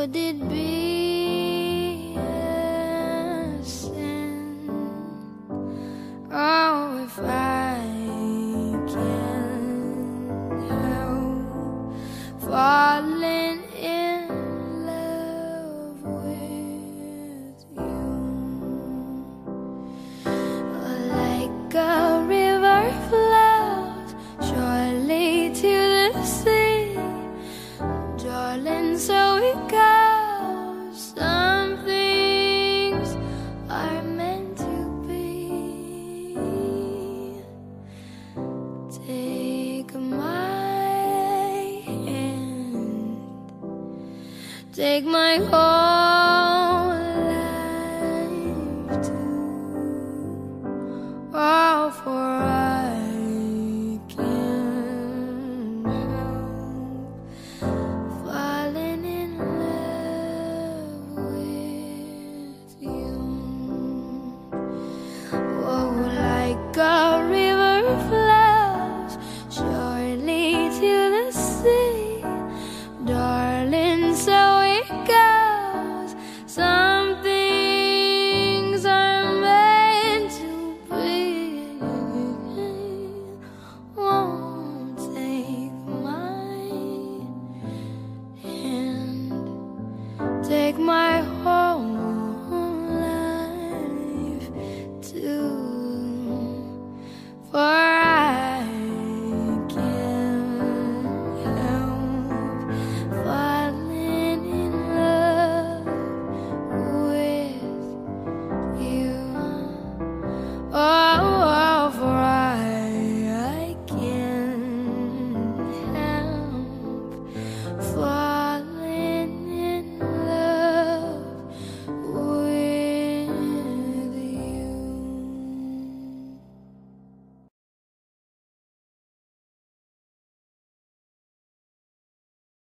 would it be? Take my whole life to all for all. my